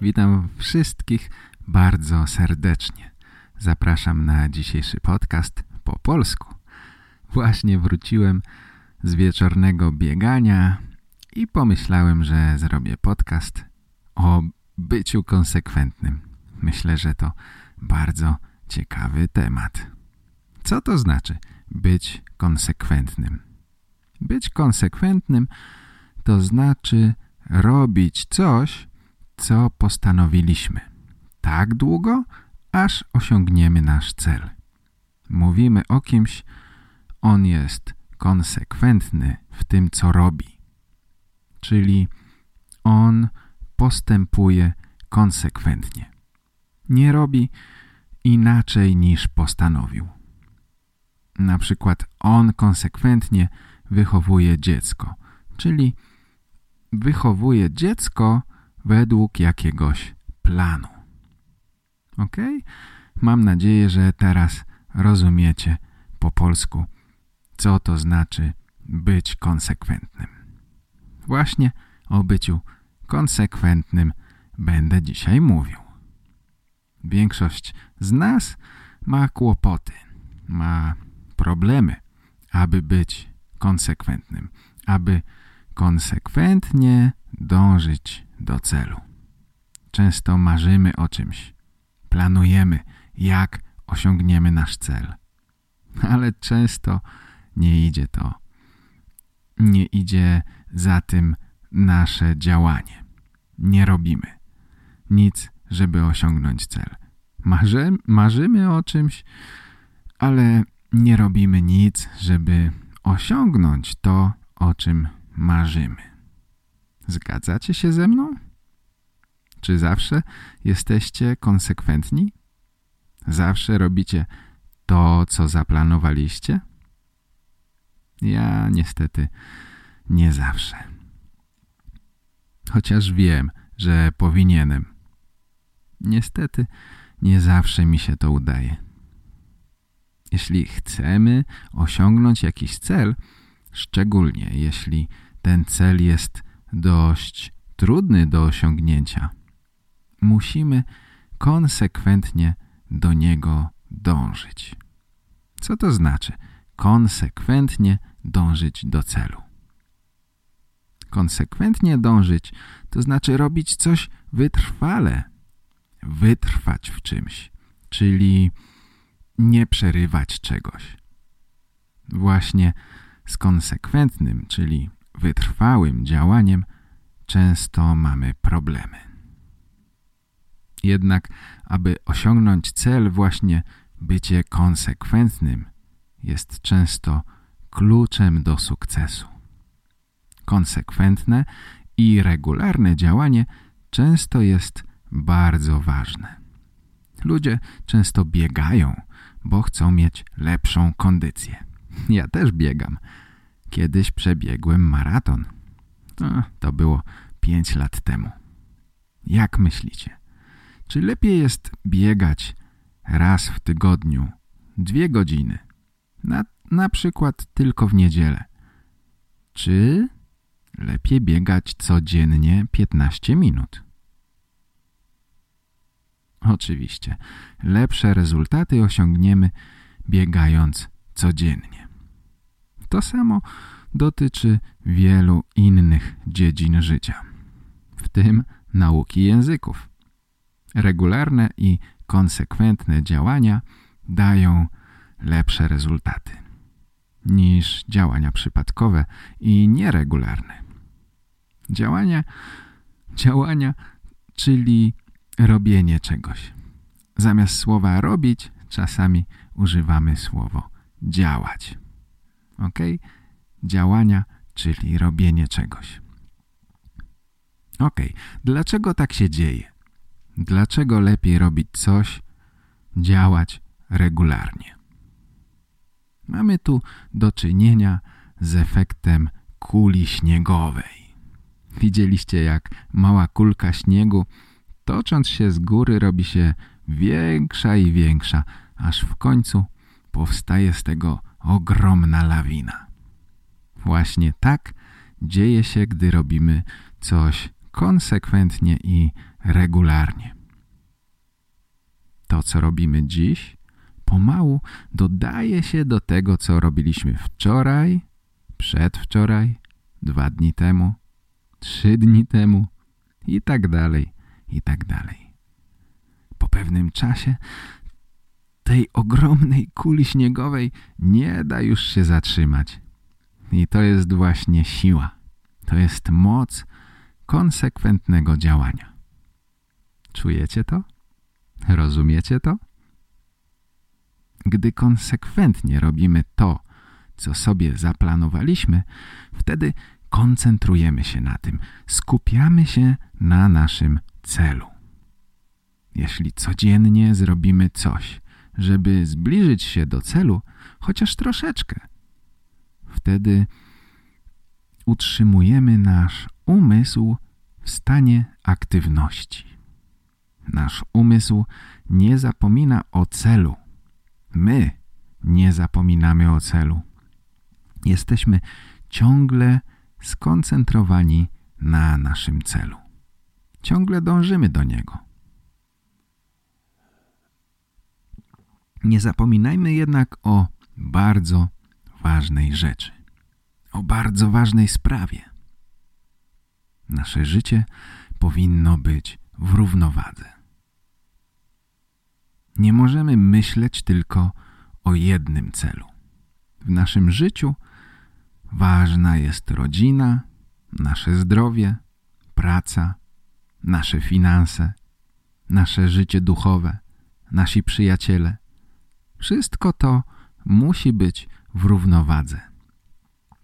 Witam wszystkich bardzo serdecznie. Zapraszam na dzisiejszy podcast po polsku. Właśnie wróciłem z wieczornego biegania i pomyślałem, że zrobię podcast o byciu konsekwentnym. Myślę, że to bardzo ciekawy temat. Co to znaczy być konsekwentnym? Być konsekwentnym to znaczy robić coś, co postanowiliśmy. Tak długo, aż osiągniemy nasz cel. Mówimy o kimś, on jest konsekwentny w tym, co robi. Czyli on postępuje konsekwentnie. Nie robi inaczej niż postanowił. Na przykład on konsekwentnie wychowuje dziecko, czyli wychowuje dziecko według jakiegoś planu. Ok? Mam nadzieję, że teraz rozumiecie po polsku, co to znaczy być konsekwentnym. Właśnie o byciu konsekwentnym będę dzisiaj mówił. Większość z nas ma kłopoty, ma problemy, aby być konsekwentnym, aby konsekwentnie dążyć do celu. Często marzymy o czymś, planujemy, jak osiągniemy nasz cel. Ale często nie idzie to. Nie idzie za tym nasze działanie. Nie robimy nic, żeby osiągnąć cel. Marzy, marzymy o czymś, ale nie robimy nic, żeby osiągnąć to, o czym marzymy. Zgadzacie się ze mną? Czy zawsze jesteście konsekwentni? Zawsze robicie to, co zaplanowaliście? Ja niestety nie zawsze. Chociaż wiem, że powinienem. Niestety nie zawsze mi się to udaje. Jeśli chcemy osiągnąć jakiś cel, szczególnie jeśli ten cel jest dość trudny do osiągnięcia, musimy konsekwentnie do niego dążyć. Co to znaczy konsekwentnie dążyć do celu? Konsekwentnie dążyć to znaczy robić coś wytrwale, wytrwać w czymś, czyli nie przerywać czegoś. Właśnie z konsekwentnym, czyli wytrwałym działaniem często mamy problemy. Jednak, aby osiągnąć cel właśnie bycie konsekwentnym jest często kluczem do sukcesu. Konsekwentne i regularne działanie często jest bardzo ważne. Ludzie często biegają, bo chcą mieć lepszą kondycję. Ja też biegam. Kiedyś przebiegłem maraton. To było pięć lat temu. Jak myślicie? Czy lepiej jest biegać raz w tygodniu, dwie godziny, na, na przykład tylko w niedzielę? Czy lepiej biegać codziennie 15 minut? Oczywiście, lepsze rezultaty osiągniemy biegając codziennie. To samo dotyczy wielu innych dziedzin życia, w tym nauki języków. Regularne i konsekwentne działania dają lepsze rezultaty niż działania przypadkowe i nieregularne. Działania, działania, czyli robienie czegoś. Zamiast słowa robić, czasami używamy słowo działać. Ok? Działania, czyli robienie czegoś. Ok, dlaczego tak się dzieje? dlaczego lepiej robić coś, działać regularnie. Mamy tu do czynienia z efektem kuli śniegowej. Widzieliście jak mała kulka śniegu tocząc się z góry robi się większa i większa, aż w końcu powstaje z tego ogromna lawina. Właśnie tak dzieje się, gdy robimy coś konsekwentnie i regularnie. To, co robimy dziś, pomału dodaje się do tego, co robiliśmy wczoraj, przedwczoraj, dwa dni temu, trzy dni temu i tak dalej, i tak dalej. Po pewnym czasie tej ogromnej kuli śniegowej nie da już się zatrzymać. I to jest właśnie siła. To jest moc konsekwentnego działania. Czujecie to? Rozumiecie to? Gdy konsekwentnie robimy to, co sobie zaplanowaliśmy, wtedy koncentrujemy się na tym, skupiamy się na naszym celu. Jeśli codziennie zrobimy coś, żeby zbliżyć się do celu, chociaż troszeczkę, wtedy utrzymujemy nasz umysł w stanie aktywności. Nasz umysł nie zapomina o celu. My nie zapominamy o celu. Jesteśmy ciągle skoncentrowani na naszym celu. Ciągle dążymy do niego. Nie zapominajmy jednak o bardzo ważnej rzeczy. O bardzo ważnej sprawie. Nasze życie powinno być w równowadze. Nie możemy myśleć tylko o jednym celu. W naszym życiu ważna jest rodzina, nasze zdrowie, praca, nasze finanse, nasze życie duchowe, nasi przyjaciele. Wszystko to musi być w równowadze.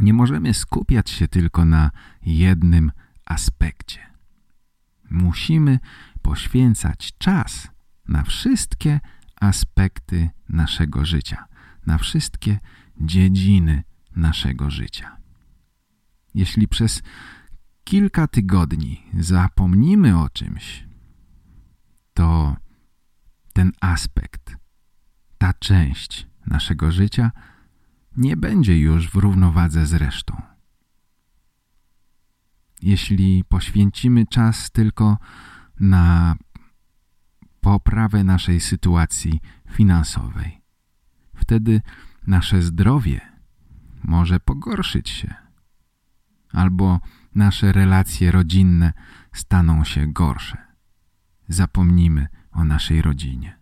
Nie możemy skupiać się tylko na jednym aspekcie. Musimy poświęcać czas na wszystkie aspekty naszego życia, na wszystkie dziedziny naszego życia. Jeśli przez kilka tygodni zapomnimy o czymś, to ten aspekt, ta część naszego życia nie będzie już w równowadze z resztą. Jeśli poświęcimy czas tylko na poprawę naszej sytuacji finansowej, wtedy nasze zdrowie może pogorszyć się albo nasze relacje rodzinne staną się gorsze. Zapomnimy o naszej rodzinie.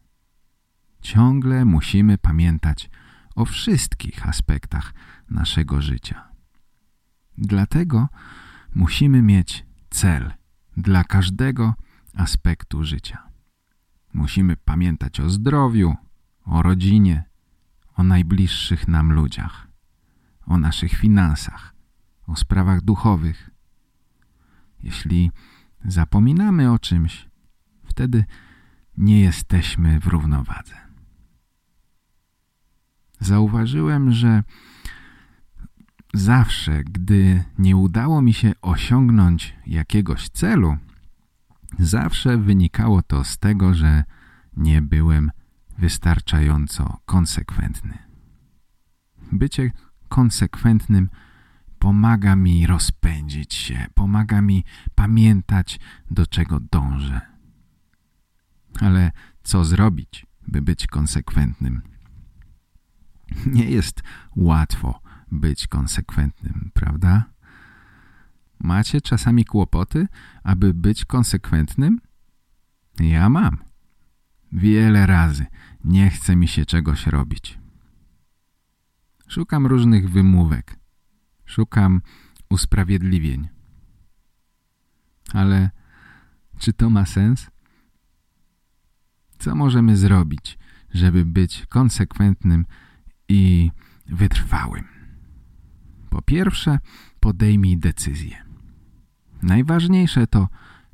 Ciągle musimy pamiętać o wszystkich aspektach naszego życia. Dlatego musimy mieć cel dla każdego aspektu życia. Musimy pamiętać o zdrowiu, o rodzinie, o najbliższych nam ludziach, o naszych finansach, o sprawach duchowych. Jeśli zapominamy o czymś, wtedy nie jesteśmy w równowadze. Zauważyłem, że zawsze, gdy nie udało mi się osiągnąć jakiegoś celu, zawsze wynikało to z tego, że nie byłem wystarczająco konsekwentny. Bycie konsekwentnym pomaga mi rozpędzić się, pomaga mi pamiętać, do czego dążę. Ale co zrobić, by być konsekwentnym? Nie jest łatwo być konsekwentnym, prawda? Macie czasami kłopoty, aby być konsekwentnym? Ja mam. Wiele razy nie chce mi się czegoś robić. Szukam różnych wymówek. Szukam usprawiedliwień. Ale czy to ma sens? Co możemy zrobić, żeby być konsekwentnym i wytrwałym? Po pierwsze, podejmij decyzję. Najważniejsze to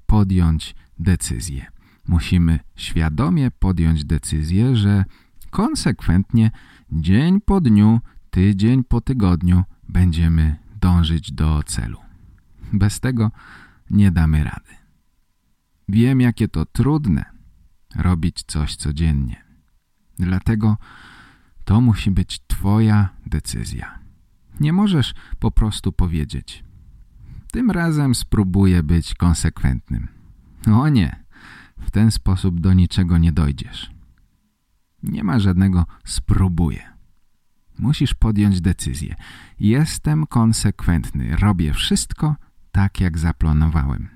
podjąć decyzję. musimy świadomie podjąć decyzję, że konsekwentnie dzień po dniu, tydzień po tygodniu będziemy dążyć do celu. Bez tego nie damy rady. Wiem, jakie to trudne robić coś codziennie. Dlatego to musi być Twoja decyzja. Nie możesz po prostu powiedzieć tym razem spróbuję być konsekwentnym. O nie, w ten sposób do niczego nie dojdziesz. Nie ma żadnego spróbuję. Musisz podjąć decyzję. Jestem konsekwentny. Robię wszystko tak, jak zaplanowałem.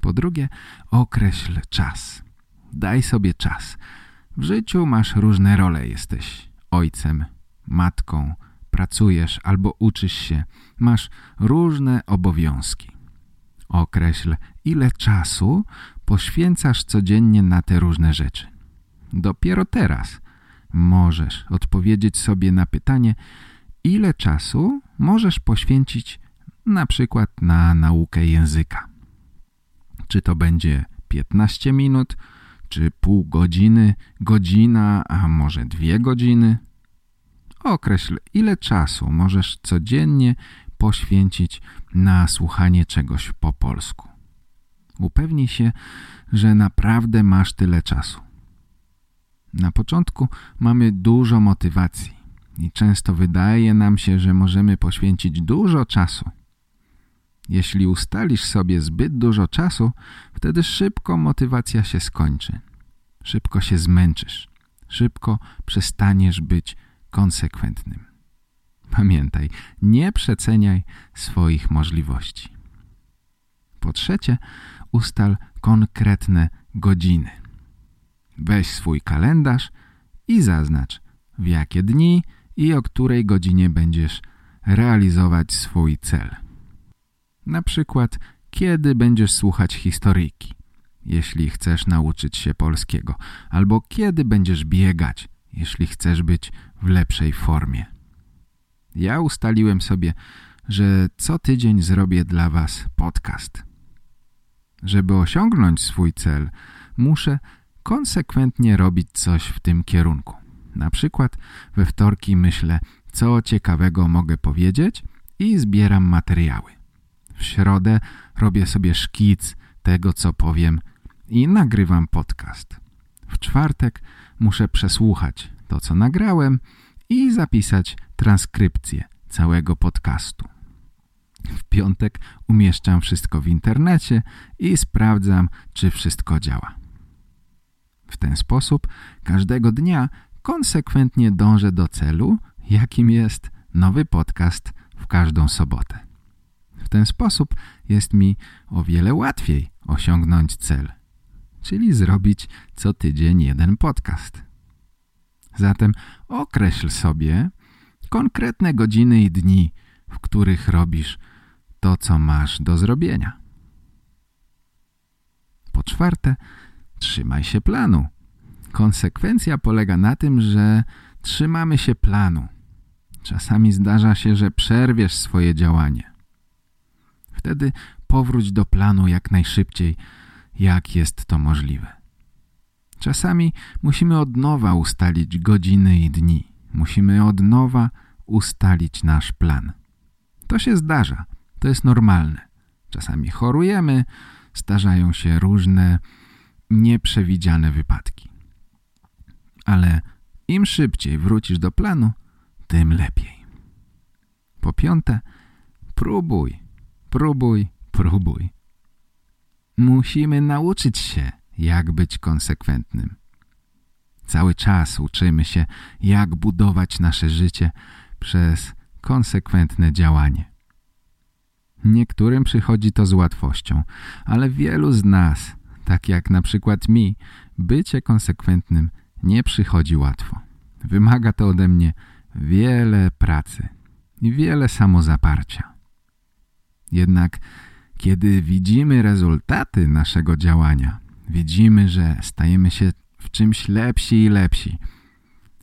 Po drugie, określ czas. Daj sobie czas. W życiu masz różne role. Jesteś ojcem, matką, pracujesz albo uczysz się. Masz różne obowiązki. Określ, ile czasu poświęcasz codziennie na te różne rzeczy. Dopiero teraz możesz odpowiedzieć sobie na pytanie, ile czasu możesz poświęcić na przykład na naukę języka. Czy to będzie 15 minut, czy pół godziny, godzina, a może dwie godziny? Określ, ile czasu możesz codziennie poświęcić na słuchanie czegoś po polsku. Upewnij się, że naprawdę masz tyle czasu. Na początku mamy dużo motywacji i często wydaje nam się, że możemy poświęcić dużo czasu. Jeśli ustalisz sobie zbyt dużo czasu, wtedy szybko motywacja się skończy. Szybko się zmęczysz. Szybko przestaniesz być konsekwentnym. Pamiętaj, nie przeceniaj swoich możliwości. Po trzecie, ustal konkretne godziny. Weź swój kalendarz i zaznacz, w jakie dni i o której godzinie będziesz realizować swój cel. Na przykład, kiedy będziesz słuchać historyjki, jeśli chcesz nauczyć się polskiego, albo kiedy będziesz biegać, jeśli chcesz być w lepszej formie. Ja ustaliłem sobie, że co tydzień zrobię dla Was podcast. Żeby osiągnąć swój cel, muszę konsekwentnie robić coś w tym kierunku. Na przykład we wtorki myślę, co ciekawego mogę powiedzieć i zbieram materiały. W środę robię sobie szkic tego, co powiem i nagrywam podcast. W czwartek muszę przesłuchać to, co nagrałem i zapisać transkrypcję całego podcastu. W piątek umieszczam wszystko w internecie i sprawdzam, czy wszystko działa. W ten sposób każdego dnia konsekwentnie dążę do celu, jakim jest nowy podcast w każdą sobotę. Ten sposób jest mi o wiele łatwiej osiągnąć cel, czyli zrobić co tydzień jeden podcast. Zatem określ sobie konkretne godziny i dni, w których robisz to, co masz do zrobienia. Po czwarte, trzymaj się planu. Konsekwencja polega na tym, że trzymamy się planu. Czasami zdarza się, że przerwiesz swoje działanie. Wtedy powróć do planu jak najszybciej, jak jest to możliwe. Czasami musimy od nowa ustalić godziny i dni. Musimy od nowa ustalić nasz plan. To się zdarza. To jest normalne. Czasami chorujemy, zdarzają się różne nieprzewidziane wypadki. Ale im szybciej wrócisz do planu, tym lepiej. Po piąte, próbuj, próbuj, próbuj. Musimy nauczyć się jak być konsekwentnym. Cały czas uczymy się, jak budować nasze życie przez konsekwentne działanie. Niektórym przychodzi to z łatwością, ale wielu z nas, tak jak na przykład mi, bycie konsekwentnym nie przychodzi łatwo. Wymaga to ode mnie wiele pracy i wiele samozaparcia. Jednak kiedy widzimy rezultaty naszego działania, widzimy, że stajemy się w czymś lepsi i lepsi,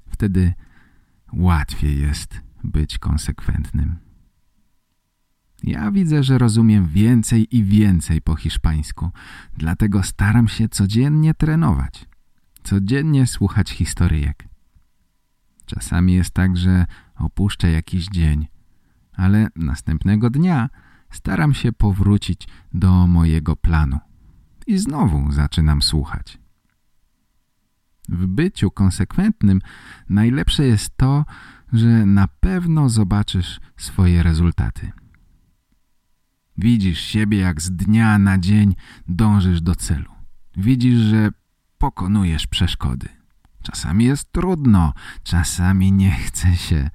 wtedy łatwiej jest być konsekwentnym. Ja widzę, że rozumiem więcej i więcej po hiszpańsku, dlatego staram się codziennie trenować. Codziennie słuchać historyjek. Czasami jest tak, że opuszczę jakiś dzień, ale następnego dnia staram się powrócić do mojego planu i znowu zaczynam słuchać. W byciu konsekwentnym najlepsze jest to, że na pewno zobaczysz swoje rezultaty. Widzisz siebie, jak z dnia na dzień dążysz do celu. Widzisz, że pokonujesz przeszkody. Czasami jest trudno, czasami nie chce się,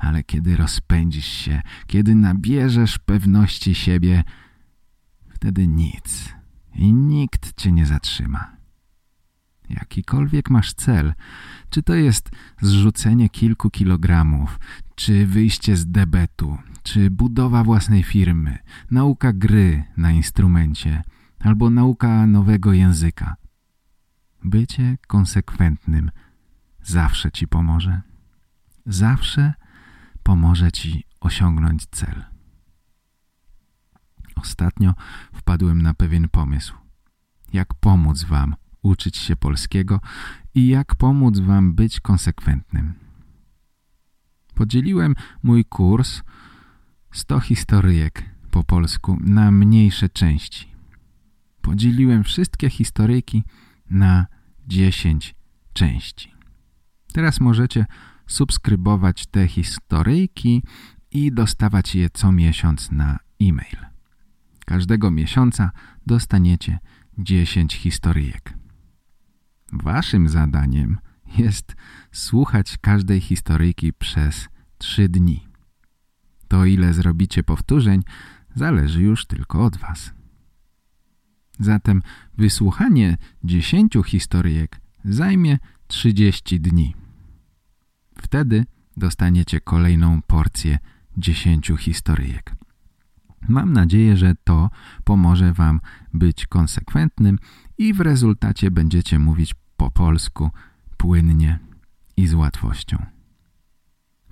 ale kiedy rozpędzisz się, kiedy nabierzesz pewności siebie, wtedy nic i nikt cię nie zatrzyma. Jakikolwiek masz cel, czy to jest zrzucenie kilku kilogramów, czy wyjście z debetu, czy budowa własnej firmy, nauka gry na instrumencie, albo nauka nowego języka. Bycie konsekwentnym zawsze ci pomoże. Zawsze pomoże ci osiągnąć cel. Ostatnio wpadłem na pewien pomysł. Jak pomóc wam uczyć się polskiego i jak pomóc wam być konsekwentnym. Podzieliłem mój kurs 100 historyjek po polsku na mniejsze części. Podzieliłem wszystkie historyjki na 10 części. Teraz możecie subskrybować te historyjki i dostawać je co miesiąc na e-mail. Każdego miesiąca dostaniecie 10 historyjek. Waszym zadaniem jest słuchać każdej historyjki przez 3 dni. To ile zrobicie powtórzeń zależy już tylko od was. Zatem wysłuchanie 10 historyjek zajmie 30 dni. Wtedy dostaniecie kolejną porcję 10 historyjek. Mam nadzieję, że to pomoże Wam być konsekwentnym i w rezultacie będziecie mówić po polsku płynnie i z łatwością.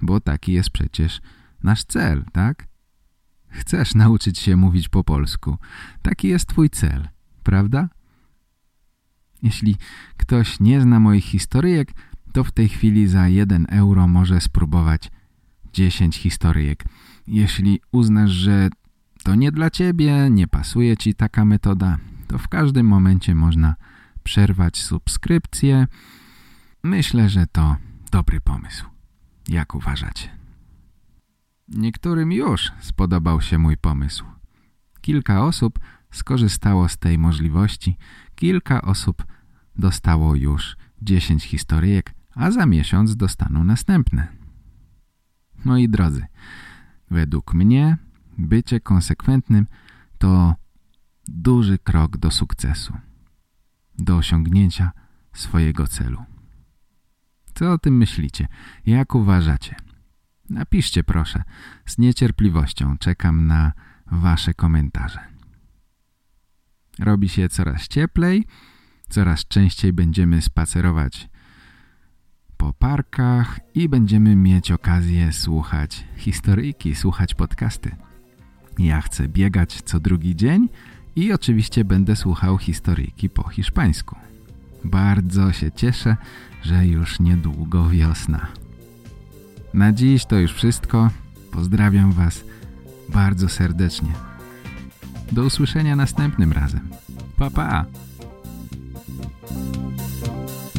Bo taki jest przecież nasz cel, tak? Chcesz nauczyć się mówić po polsku. Taki jest Twój cel, prawda? Jeśli ktoś nie zna moich historyjek, to w tej chwili za 1 euro może spróbować 10 historyjek. Jeśli uznasz, że to nie dla ciebie, nie pasuje ci taka metoda, to w każdym momencie można przerwać subskrypcję. Myślę, że to dobry pomysł. Jak uważacie? Niektórym już spodobał się mój pomysł. Kilka osób skorzystało z tej możliwości, kilka osób dostało już 10 historyjek, a za miesiąc dostaną następne. Moi drodzy, według mnie bycie konsekwentnym to duży krok do sukcesu, do osiągnięcia swojego celu. Co o tym myślicie? Jak uważacie? Napiszcie proszę. Z niecierpliwością czekam na wasze komentarze. Robi się coraz cieplej, coraz częściej będziemy spacerować po parkach i będziemy mieć okazję słuchać historyjki, słuchać podcasty. Ja chcę biegać co drugi dzień i oczywiście będę słuchał historyjki po hiszpańsku. Bardzo się cieszę, że już niedługo wiosna. Na dziś to już wszystko. Pozdrawiam Was bardzo serdecznie. Do usłyszenia następnym razem. Pa, pa!